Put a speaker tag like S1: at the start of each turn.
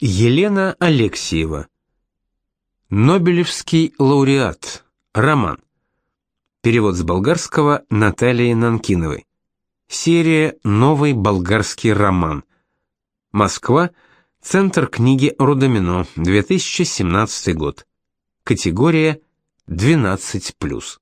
S1: Елена Алексеева. Нобелевский лауреат. Роман. Перевод с болгарского Натальи Нанкиновой. Серия «Новый болгарский роман». Москва. Центр книги Рудомино. 2017 год. Категория 12+.